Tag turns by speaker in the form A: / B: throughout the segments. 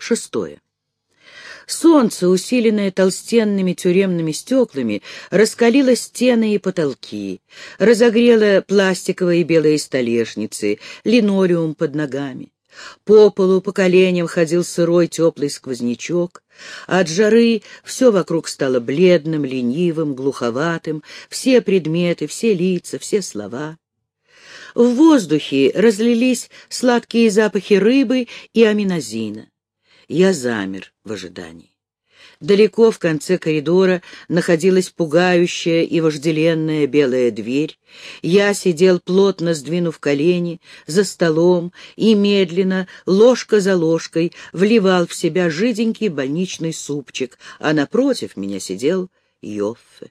A: Шестое. Солнце, усиленное толстенными тюремными стеклами, раскалило стены и потолки, разогрело пластиковые белые столешницы, линолеум под ногами. По полу по коленям ходил сырой теплый сквознячок. От жары все вокруг стало бледным, ленивым, глуховатым, все предметы, все лица, все слова. В воздухе разлились сладкие запахи рыбы и аминозина. Я замер в ожидании. Далеко в конце коридора находилась пугающая и вожделенная белая дверь. Я сидел, плотно сдвинув колени, за столом и медленно, ложка за ложкой, вливал в себя жиденький больничный супчик, а напротив меня сидел Йоффе.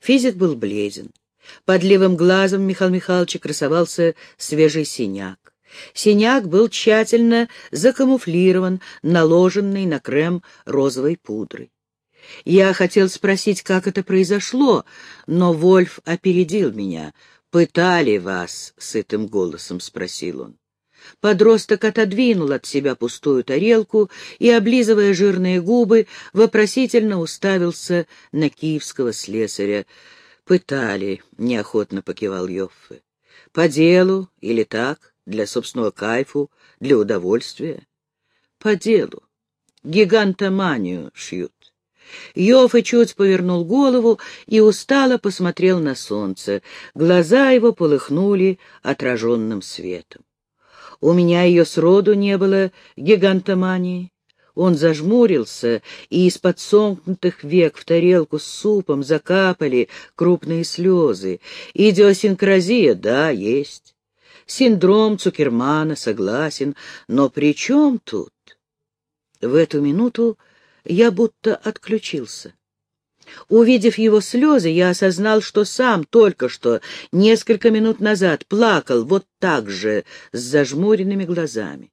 A: Физик был бледен. Под левым глазом Михаил Михайловича красовался свежий синяк. Синяк был тщательно закамуфлирован, наложенный на крем розовой пудрой. Я хотел спросить, как это произошло, но Вольф опередил меня. «Пытали вас?» — сытым голосом спросил он. Подросток отодвинул от себя пустую тарелку и, облизывая жирные губы, вопросительно уставился на киевского слесаря. «Пытали», — неохотно покивал Йоффе. «По делу или так?» Для собственного кайфу, для удовольствия? По делу. Гигантоманию шьют. Йоффе чуть повернул голову и устало посмотрел на солнце. Глаза его полыхнули отраженным светом. У меня ее сроду не было гигантомании. Он зажмурился, и из-под сомкнутых век в тарелку с супом закапали крупные слезы. Идиосинкразия, да, есть. Синдром Цукермана, согласен, но при чем тут? В эту минуту я будто отключился. Увидев его слезы, я осознал, что сам только что, несколько минут назад, плакал вот так же, с зажмуренными глазами.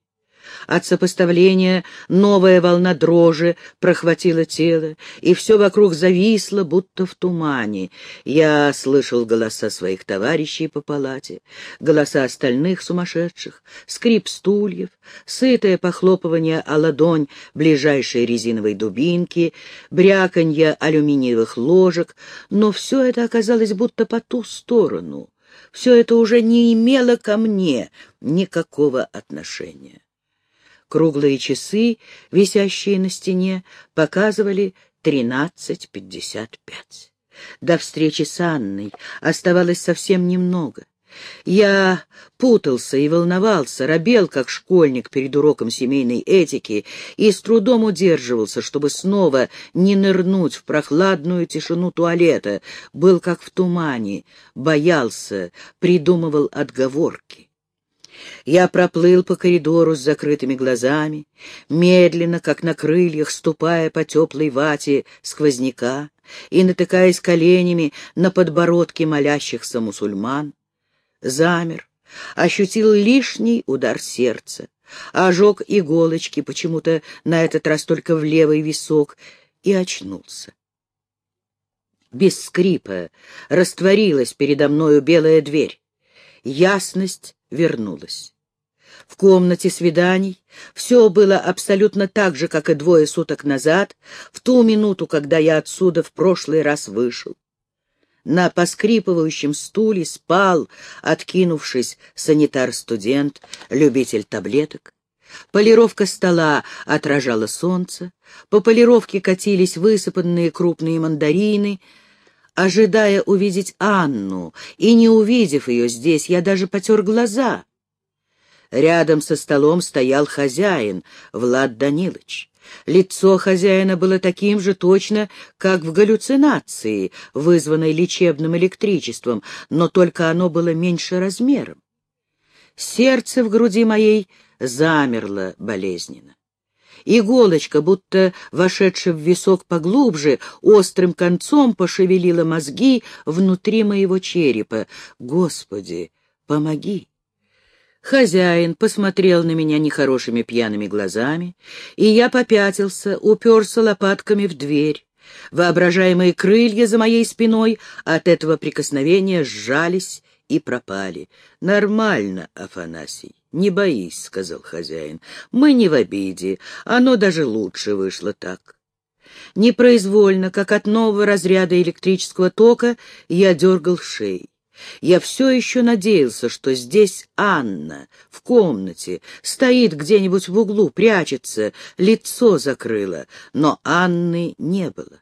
A: От сопоставления новая волна дрожи прохватила тело, и все вокруг зависло, будто в тумане. Я слышал голоса своих товарищей по палате, голоса остальных сумасшедших, скрип стульев, сытое похлопывание о ладонь ближайшей резиновой дубинки, бряканье алюминиевых ложек, но все это оказалось будто по ту сторону. Все это уже не имело ко мне никакого отношения. Круглые часы, висящие на стене, показывали тринадцать пятьдесят пять. До встречи с Анной оставалось совсем немного. Я путался и волновался, робел, как школьник перед уроком семейной этики, и с трудом удерживался, чтобы снова не нырнуть в прохладную тишину туалета, был как в тумане, боялся, придумывал отговорки. Я проплыл по коридору с закрытыми глазами, медленно, как на крыльях, ступая по теплой вате сквозняка и натыкаясь коленями на подбородки молящихся мусульман. Замер, ощутил лишний удар сердца, ожог иголочки, почему-то на этот раз только в левый висок, и очнулся. Без скрипа растворилась передо мною белая дверь. Ясность вернулась. В комнате свиданий все было абсолютно так же, как и двое суток назад, в ту минуту, когда я отсюда в прошлый раз вышел. На поскрипывающем стуле спал, откинувшись, санитар-студент, любитель таблеток. Полировка стола отражала солнце, по полировке катились высыпанные крупные мандарины — ожидая увидеть Анну, и не увидев ее здесь, я даже потер глаза. Рядом со столом стоял хозяин, Влад Данилович. Лицо хозяина было таким же точно, как в галлюцинации, вызванной лечебным электричеством, но только оно было меньше размером. Сердце в груди моей замерло болезненно. Иголочка, будто вошедшая в висок поглубже, острым концом пошевелила мозги внутри моего черепа. Господи, помоги! Хозяин посмотрел на меня нехорошими пьяными глазами, и я попятился, уперся лопатками в дверь. Воображаемые крылья за моей спиной от этого прикосновения сжались и пропали. Нормально, Афанасий. «Не боись», — сказал хозяин, — «мы не в обиде, оно даже лучше вышло так». Непроизвольно, как от нового разряда электрического тока, я дергал шеей. Я все еще надеялся, что здесь Анна, в комнате, стоит где-нибудь в углу, прячется, лицо закрыла, но Анны не было.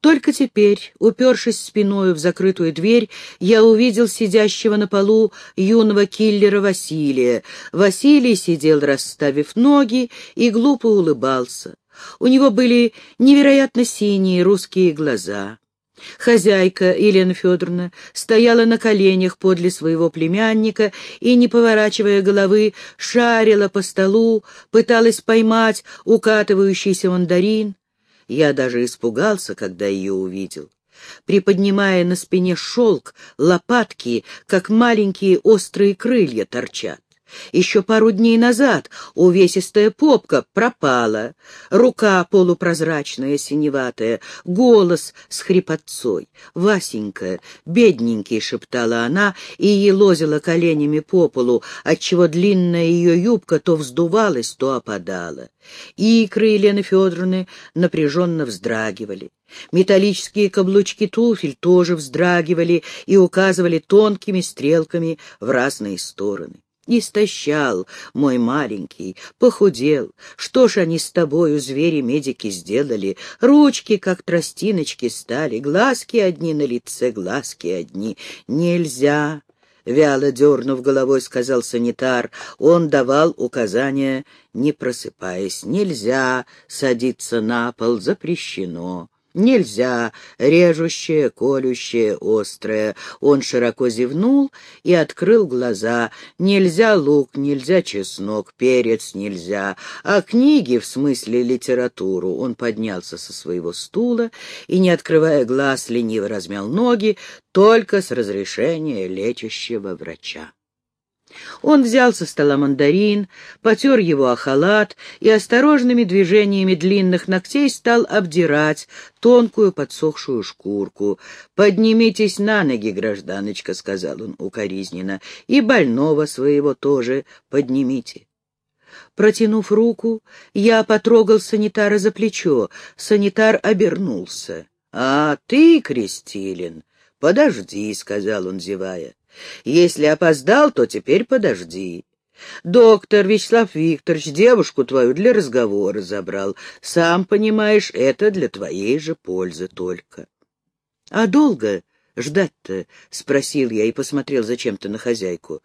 A: Только теперь, упершись спиною в закрытую дверь, я увидел сидящего на полу юного киллера Василия. Василий сидел, расставив ноги, и глупо улыбался. У него были невероятно синие русские глаза. Хозяйка Елена Федоровна стояла на коленях подле своего племянника и, не поворачивая головы, шарила по столу, пыталась поймать укатывающийся мандарин. Я даже испугался, когда ее увидел. Приподнимая на спине шелк, лопатки, как маленькие острые крылья, торчат. Еще пару дней назад увесистая попка пропала, рука полупрозрачная, синеватая, голос с хрипотцой. «Васенька, бедненький!» — шептала она и елозила коленями по полу, отчего длинная ее юбка то вздувалась, то опадала. Икры Елены Федоровны напряженно вздрагивали. Металлические каблучки туфель тоже вздрагивали и указывали тонкими стрелками в разные стороны. Истощал, мой маленький, похудел. Что ж они с тобою, звери-медики, сделали? Ручки, как тростиночки, стали, глазки одни на лице, глазки одни. Нельзя, — вяло дернув головой, сказал санитар. Он давал указания, не просыпаясь. Нельзя садиться на пол, запрещено. Нельзя, режущее, колющее, острое. Он широко зевнул и открыл глаза. Нельзя лук, нельзя чеснок, перец нельзя. А книги, в смысле литературу, он поднялся со своего стула и, не открывая глаз, лениво размял ноги, только с разрешения лечащего врача. Он взял со стола мандарин, потер его о халат и осторожными движениями длинных ногтей стал обдирать тонкую подсохшую шкурку. «Поднимитесь на ноги, гражданочка», — сказал он укоризненно, — «и больного своего тоже поднимите». Протянув руку, я потрогал санитара за плечо. Санитар обернулся. «А ты, Крестилин, подожди», — сказал он, зевая. Если опоздал, то теперь подожди. Доктор Вячеслав Викторович девушку твою для разговора забрал. Сам понимаешь, это для твоей же пользы только. — А долго ждать-то? — спросил я и посмотрел зачем-то на хозяйку.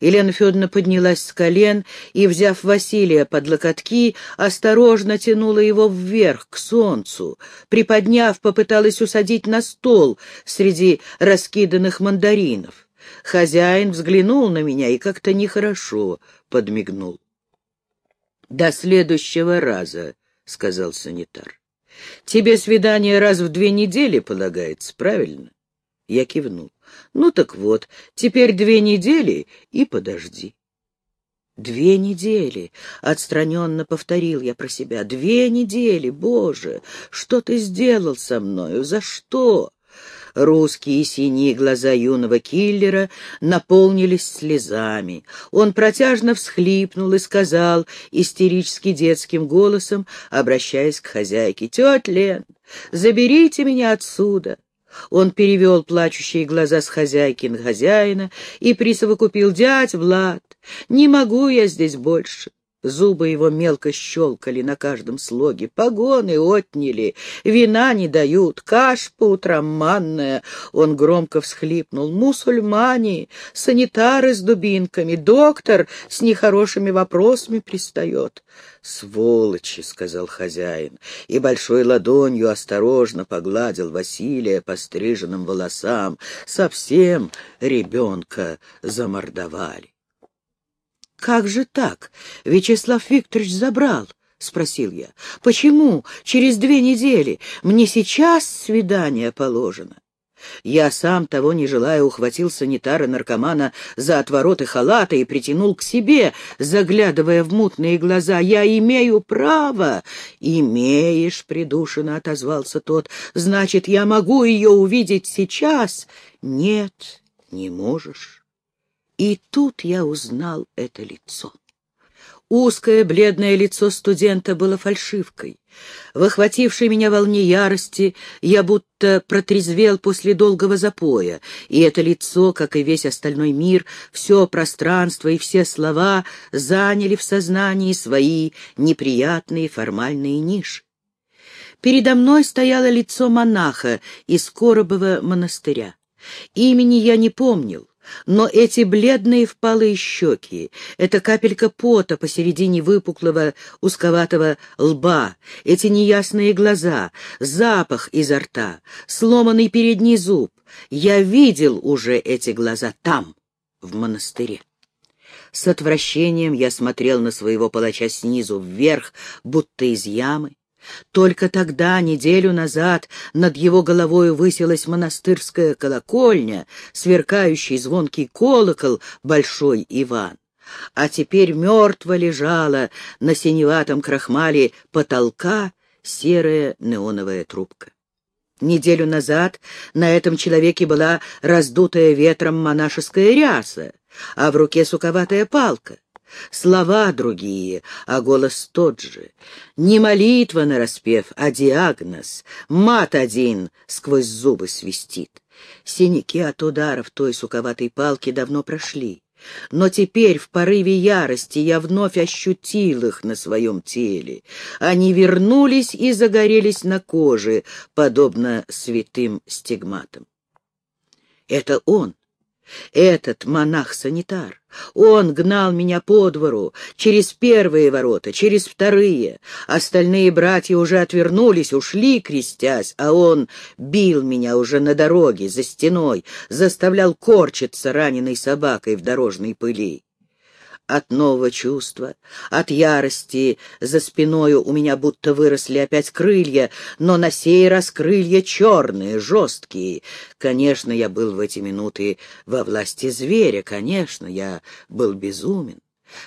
A: Елена Федоровна поднялась с колен и, взяв Василия под локотки, осторожно тянула его вверх, к солнцу. Приподняв, попыталась усадить на стол среди раскиданных мандаринов. Хозяин взглянул на меня и как-то нехорошо подмигнул. «До следующего раза», — сказал санитар. «Тебе свидание раз в две недели полагается, правильно?» Я кивнул. «Ну так вот, теперь две недели и подожди». «Две недели!» — отстраненно повторил я про себя. «Две недели! Боже, что ты сделал со мною? За что?» Русские синие глаза юного киллера наполнились слезами. Он протяжно всхлипнул и сказал истерически детским голосом, обращаясь к хозяйке, «Тетя Лен, заберите меня отсюда!» Он перевел плачущие глаза с хозяйки на хозяина и присовокупил дядь Влад. «Не могу я здесь больше. Зубы его мелко щелкали на каждом слоге, погоны отняли, вина не дают, каш по утрам манная. Он громко всхлипнул. Мусульмане, санитары с дубинками, доктор с нехорошими вопросами пристает. «Сволочи!» — сказал хозяин, и большой ладонью осторожно погладил Василия по стриженным волосам. Совсем ребенка замордовали. «Как же так? Вячеслав Викторович забрал?» — спросил я. «Почему через две недели? Мне сейчас свидание положено». Я сам, того не желая, ухватил санитара-наркомана за отвороты халата и притянул к себе, заглядывая в мутные глаза. «Я имею право!» «Имеешь!» — придушенно отозвался тот. «Значит, я могу ее увидеть сейчас?» «Нет, не можешь». И тут я узнал это лицо. Узкое бледное лицо студента было фальшивкой. В меня волне ярости я будто протрезвел после долгого запоя, и это лицо, как и весь остальной мир, все пространство и все слова заняли в сознании свои неприятные формальные ниши. Передо мной стояло лицо монаха из Коробова монастыря. Имени я не помнил, но эти бледные впалые щеки, эта капелька пота посередине выпуклого узковатого лба, эти неясные глаза, запах изо рта, сломанный передний зуб, я видел уже эти глаза там, в монастыре. С отвращением я смотрел на своего палача снизу вверх, будто из ямы, только тогда, неделю назад, над его головой высилась монастырская колокольня, сверкающий звонкий колокол Большой Иван. А теперь мертво лежала на синеватом крахмале потолка серая неоновая трубка. Неделю назад на этом человеке была раздутая ветром монашеская ряса, а в руке суковатая палка. Слова другие, а голос тот же. Не молитва нараспев, а диагноз. Мат один сквозь зубы свистит. Синяки от ударов той суковатой палки давно прошли. Но теперь в порыве ярости я вновь ощутил их на своем теле. Они вернулись и загорелись на коже, подобно святым стигматам. Это он, этот монах-санитар, он гнал меня по двору, через первые ворота, через вторые. Остальные братья уже отвернулись, ушли, крестясь, а он бил меня уже на дороге, за стеной, заставлял корчиться раненой собакой в дорожной пыли от нового чувства, от ярости. За спиною у меня будто выросли опять крылья, но на сей раз крылья черные, жесткие. Конечно, я был в эти минуты во власти зверя, конечно, я был безумен.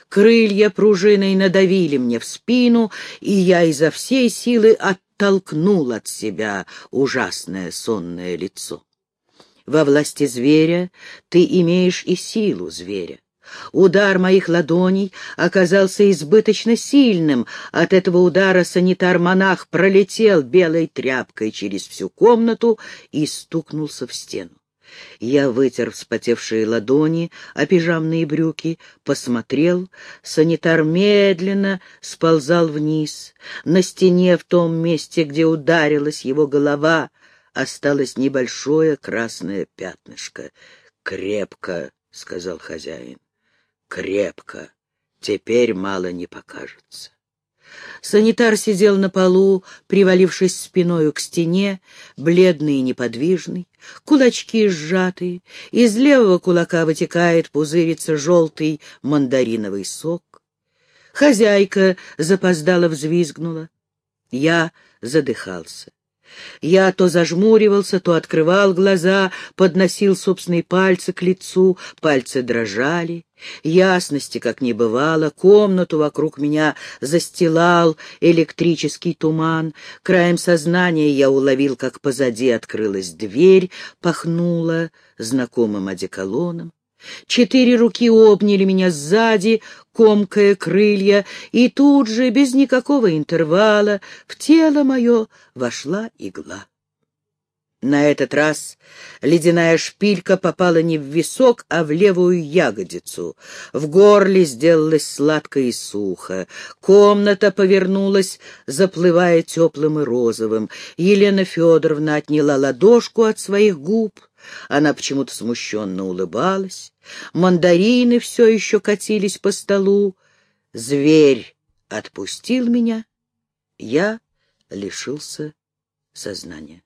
A: Крылья пружиной надавили мне в спину, и я изо всей силы оттолкнул от себя ужасное сонное лицо. Во власти зверя ты имеешь и силу зверя. Удар моих ладоней оказался избыточно сильным. От этого удара санитар-монах пролетел белой тряпкой через всю комнату и стукнулся в стену. Я вытер вспотевшие ладони, а пижамные брюки, посмотрел. Санитар медленно сползал вниз. На стене, в том месте, где ударилась его голова, осталось небольшое красное пятнышко. «Крепко», — сказал хозяин крепко. Теперь мало не покажется. Санитар сидел на полу, привалившись спиною к стене, бледный и неподвижный, кулачки сжатые, из левого кулака вытекает, пузырится желтый мандариновый сок. Хозяйка запоздала взвизгнула. Я задыхался. Я то зажмуривался, то открывал глаза, подносил собственные пальцы к лицу, пальцы дрожали. Ясности, как не бывало, комнату вокруг меня застилал электрический туман. Краем сознания я уловил, как позади открылась дверь, пахнула знакомым одеколоном. Четыре руки обняли меня сзади, комкая крылья, и тут же, без никакого интервала, в тело мое вошла игла. На этот раз ледяная шпилька попала не в висок, а в левую ягодицу. В горле сделалось сладко и сухо. Комната повернулась, заплывая теплым и розовым. Елена Федоровна отняла ладошку от своих губ. Она почему-то смущенно улыбалась. Мандарины все еще катились по столу. Зверь отпустил меня. Я лишился сознания.